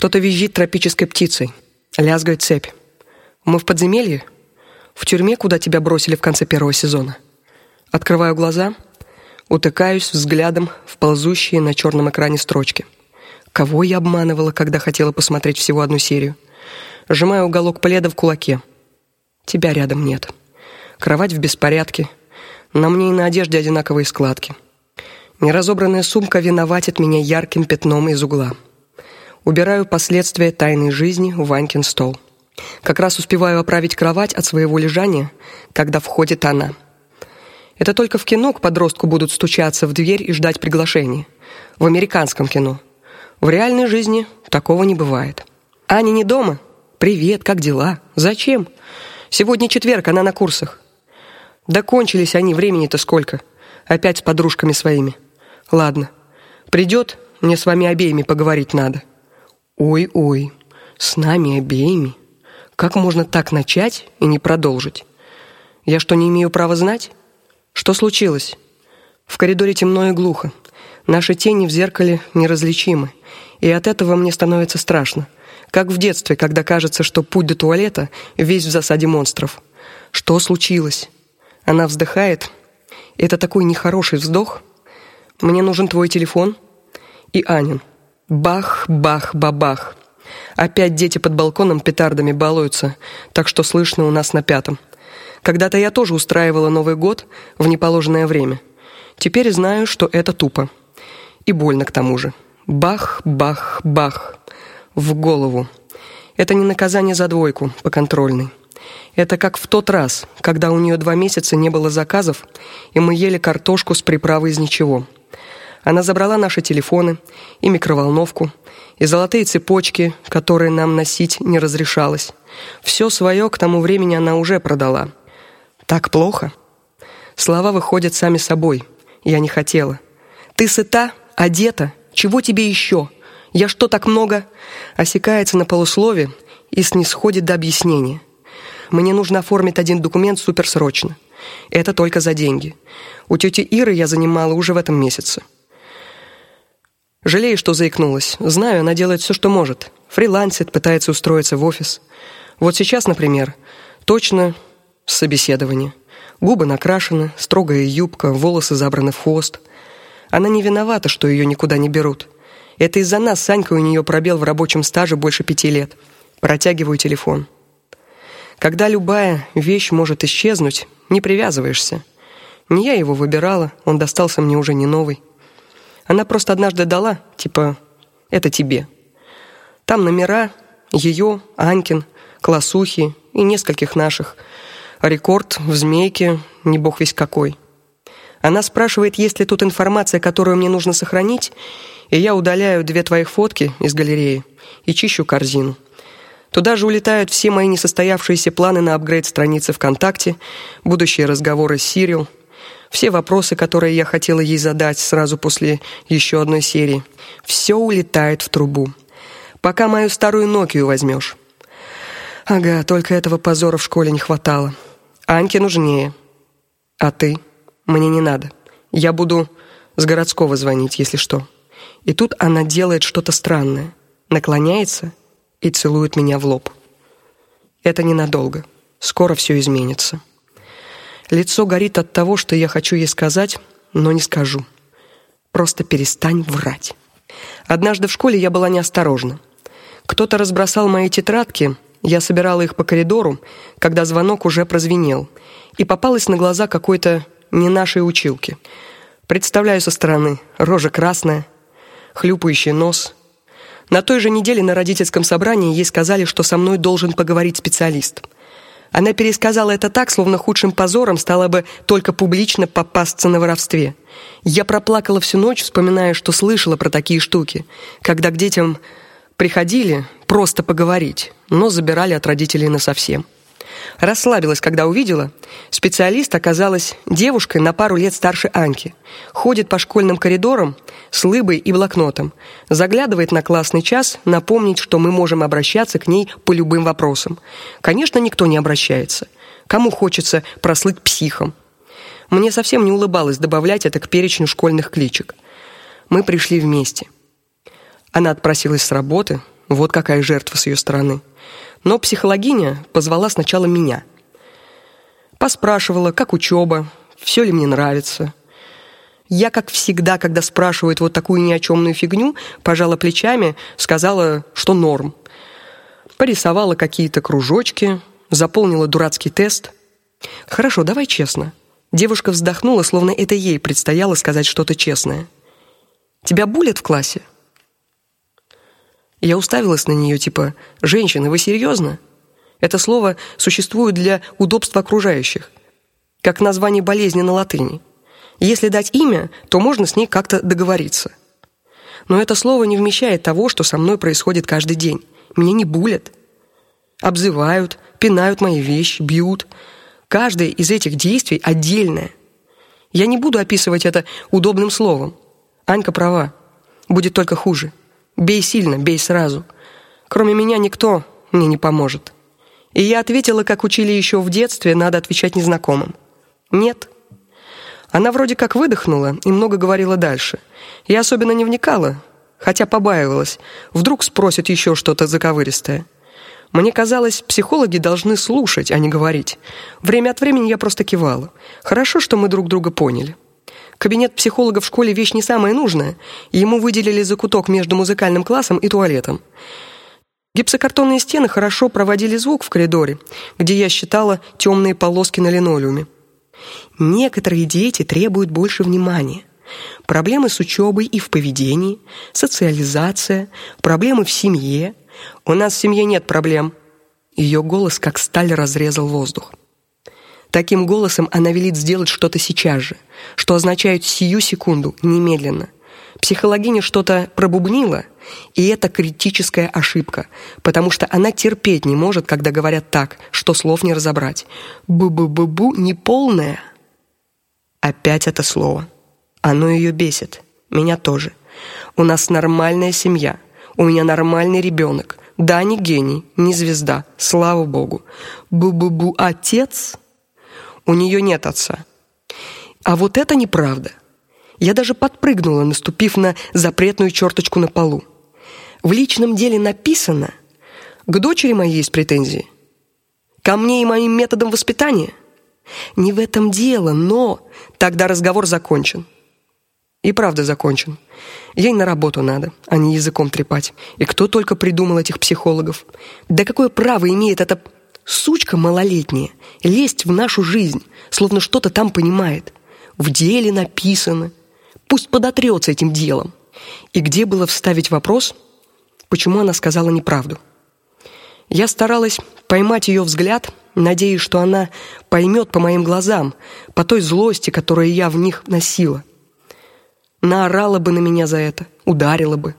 Что-то визжит тропической птицей. Лязгает цепь. Мы в подземелье? В тюрьме, куда тебя бросили в конце первого сезона? Открываю глаза, утыкаюсь взглядом в ползущие на черном экране строчки. Кого я обманывала, когда хотела посмотреть всего одну серию? Сжимаю уголок пледа в кулаке. Тебя рядом нет. Кровать в беспорядке. На мне и на одежде одинаковые складки. Неразобранная сумка виноватит меня ярким пятном из угла. Убираю последствия тайной жизни в Ванькин стол. Как раз успеваю оправить кровать от своего лежания, когда входит она. Это только в кино к подростку будут стучаться в дверь и ждать приглашения. В американском кино. В реальной жизни такого не бывает. Аня не дома. Привет, как дела? Зачем? Сегодня четверг, она на курсах. Да кончились они, времени-то сколько. Опять с подружками своими. Ладно. Придет, мне с вами обеими поговорить надо. Ой-ой. С нами обеими. Как можно так начать и не продолжить? Я что, не имею права знать? Что случилось? В коридоре темно и глухо. Наши тени в зеркале неразличимы, и от этого мне становится страшно, как в детстве, когда кажется, что путь до туалета весь в засаде монстров. Что случилось? Она вздыхает. Это такой нехороший вздох. Мне нужен твой телефон и Анин. Бах, бах, бабах. Опять дети под балконом петардами балуются, так что слышно у нас на пятом. Когда-то я тоже устраивала Новый год в неположенное время. Теперь знаю, что это тупо. И больно к тому же. Бах, бах, бах. В голову. Это не наказание за двойку по контрольной. Это как в тот раз, когда у нее два месяца не было заказов, и мы ели картошку с приправой из ничего. Она забрала наши телефоны и микроволновку, и золотые цепочки, которые нам носить не разрешалось. Все свое к тому времени она уже продала. Так плохо. Слова выходят сами собой. Я не хотела. Ты сыта, одета, чего тебе еще? Я что так много? Осекается на полуслове и снисходит до объяснения. Мне нужно оформить один документ суперсрочно. Это только за деньги. У тети Иры я занимала уже в этом месяце. Жалею, что заикнулась. Знаю, она делает все, что может. Фрилансит, пытается устроиться в офис. Вот сейчас, например, точно собеседование. Губы накрашены, строгая юбка, волосы забраны в хвост. Она не виновата, что ее никуда не берут. Это из-за нас Санька у нее пробел в рабочем стаже больше пяти лет. Протягиваю телефон. Когда любая вещь может исчезнуть, не привязываешься. Не я его выбирала, он достался мне уже не новый. Она просто однажды дала, типа, это тебе. Там номера ее, Анькин, Классухи и нескольких наших – рекорд в змейке, не бог весь какой. Она спрашивает, есть ли тут информация, которую мне нужно сохранить, и я удаляю две твоих фотки из галереи и чищу корзину. Туда же улетают все мои несостоявшиеся планы на апгрейд страницы ВКонтакте, будущие разговоры с Сирил, все вопросы, которые я хотела ей задать сразу после еще одной серии. Все улетает в трубу. Пока мою старую Nokia возьмешь. Ага, только этого позора в школе не хватало. Аньке нужнее. А ты? Мне не надо. Я буду с городского звонить, если что. И тут она делает что-то странное. Наклоняется и целует меня в лоб. Это ненадолго. Скоро все изменится. Лицо горит от того, что я хочу ей сказать, но не скажу. Просто перестань врать. Однажды в школе я была неосторожна. Кто-то разбросал мои тетрадки, я собирала их по коридору, когда звонок уже прозвенел, и попалась на глаза какой-то не нашей училки. Представляю со стороны: рожа красная, хлюпающий нос. На той же неделе на родительском собрании ей сказали, что со мной должен поговорить специалист. Она пересказала это так, словно худшим позором стало бы только публично попасться на воровстве. Я проплакала всю ночь, вспоминая, что слышала про такие штуки, когда к детям приходили просто поговорить, но забирали от родителей на совсем. Расслабилась, когда увидела, специалист оказалась девушкой на пару лет старше Анки. Ходит по школьным коридорам с лыбой и блокнотом, заглядывает на классный час, напомнить, что мы можем обращаться к ней по любым вопросам. Конечно, никто не обращается. Кому хочется прослыть психом? Мне совсем не улыбалось добавлять это к перечню школьных кличек. Мы пришли вместе. Она отпросилась с работы, Вот какая жертва с ее стороны. Но психологиня позвала сначала меня. Поспрашивала, как учеба, все ли мне нравится. Я, как всегда, когда спрашивают вот такую ни о чёмную фигню, пожала плечами, сказала, что норм. Порисовала какие-то кружочки, заполнила дурацкий тест. Хорошо, давай честно. Девушка вздохнула, словно это ей предстояло сказать что-то честное. Тебя булят в классе? Я уставилась на нее, типа: "Женщина, вы серьезно? Это слово существует для удобства окружающих, как название болезни на латыни. Если дать имя, то можно с ней как-то договориться. Но это слово не вмещает того, что со мной происходит каждый день. Меня не булят, обзывают, пинают мои вещи, бьют. Каждое из этих действий отдельное. Я не буду описывать это удобным словом. Анька права. Будет только хуже. Бей сильно, бей сразу. Кроме меня никто мне не поможет. И я ответила, как учили еще в детстве, надо отвечать незнакомым. Нет. Она вроде как выдохнула и много говорила дальше. Я особенно не вникала, хотя побаивалась, вдруг спросит еще что-то заковыристое. Мне казалось, психологи должны слушать, а не говорить. Время от времени я просто кивала. Хорошо, что мы друг друга поняли. Кабинет психолога в школе вещь не самая нужная, ему выделили закуток между музыкальным классом и туалетом. Гипсокартонные стены хорошо проводили звук в коридоре, где я считала темные полоски на линолеуме. Некоторые дети требуют больше внимания. Проблемы с учебой и в поведении, социализация, проблемы в семье. У нас в семье нет проблем. Ее голос как сталь разрезал воздух. Таким голосом она велит сделать что-то сейчас же, что означает сию секунду, немедленно. Психологиня что-то пробубнила, и это критическая ошибка, потому что она терпеть не может, когда говорят так, что слов не разобрать. Бу-бу-бу-бу неполное. Опять это слово. Оно ее бесит. Меня тоже. У нас нормальная семья. У меня нормальный ребенок. Да, не гений, не звезда, слава богу. Бу-бу-бу отец? У нее нет отца. А вот это неправда. Я даже подпрыгнула, наступив на запретную черточку на полу. В личном деле написано: к дочери моей есть претензии. Ко мне и моим методам воспитания. Не в этом дело, но тогда разговор закончен. И правда закончен. Ей на работу надо, а не языком трепать. И кто только придумал этих психологов? Да какое право имеет эта сучка малолетняя лезть в нашу жизнь, словно что-то там понимает? В деле написано. Пусть подотрется этим делом. И где было вставить вопрос, почему она сказала неправду? Я старалась поймать ее взгляд, надеясь, что она поймет по моим глазам, по той злости, которую я в них носила наорала бы на меня за это, ударила бы.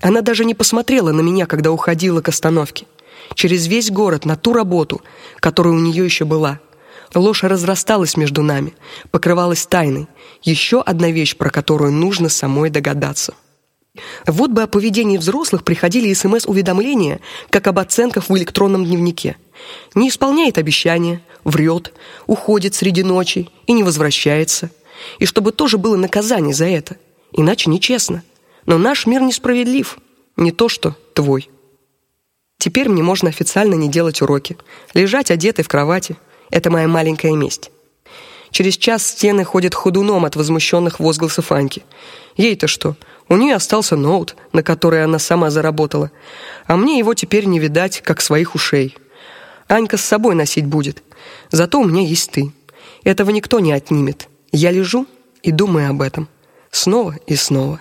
Она даже не посмотрела на меня, когда уходила к остановке. Через весь город на ту работу, которая у нее еще была. Ложь разрасталась между нами, покрывалась тайной. Еще одна вещь, про которую нужно самой догадаться. Вот бы о поведении взрослых приходили СМС-уведомления, как об оценках в электронном дневнике. Не исполняет обещания, врет, уходит среди ночи и не возвращается и чтобы тоже было наказание за это. Иначе нечестно. Но наш мир несправедлив, не то что твой. Теперь мне можно официально не делать уроки, лежать одетой в кровати. Это моя маленькая месть. Через час стены ходят ходуном от возмущенных возгласов Аньки. Ей-то что? У нее остался ноут, на который она сама заработала, а мне его теперь не видать, как своих ушей. Анька с собой носить будет. Зато у меня есть ты. Этого никто не отнимет. Я лежу и думаю об этом снова и снова.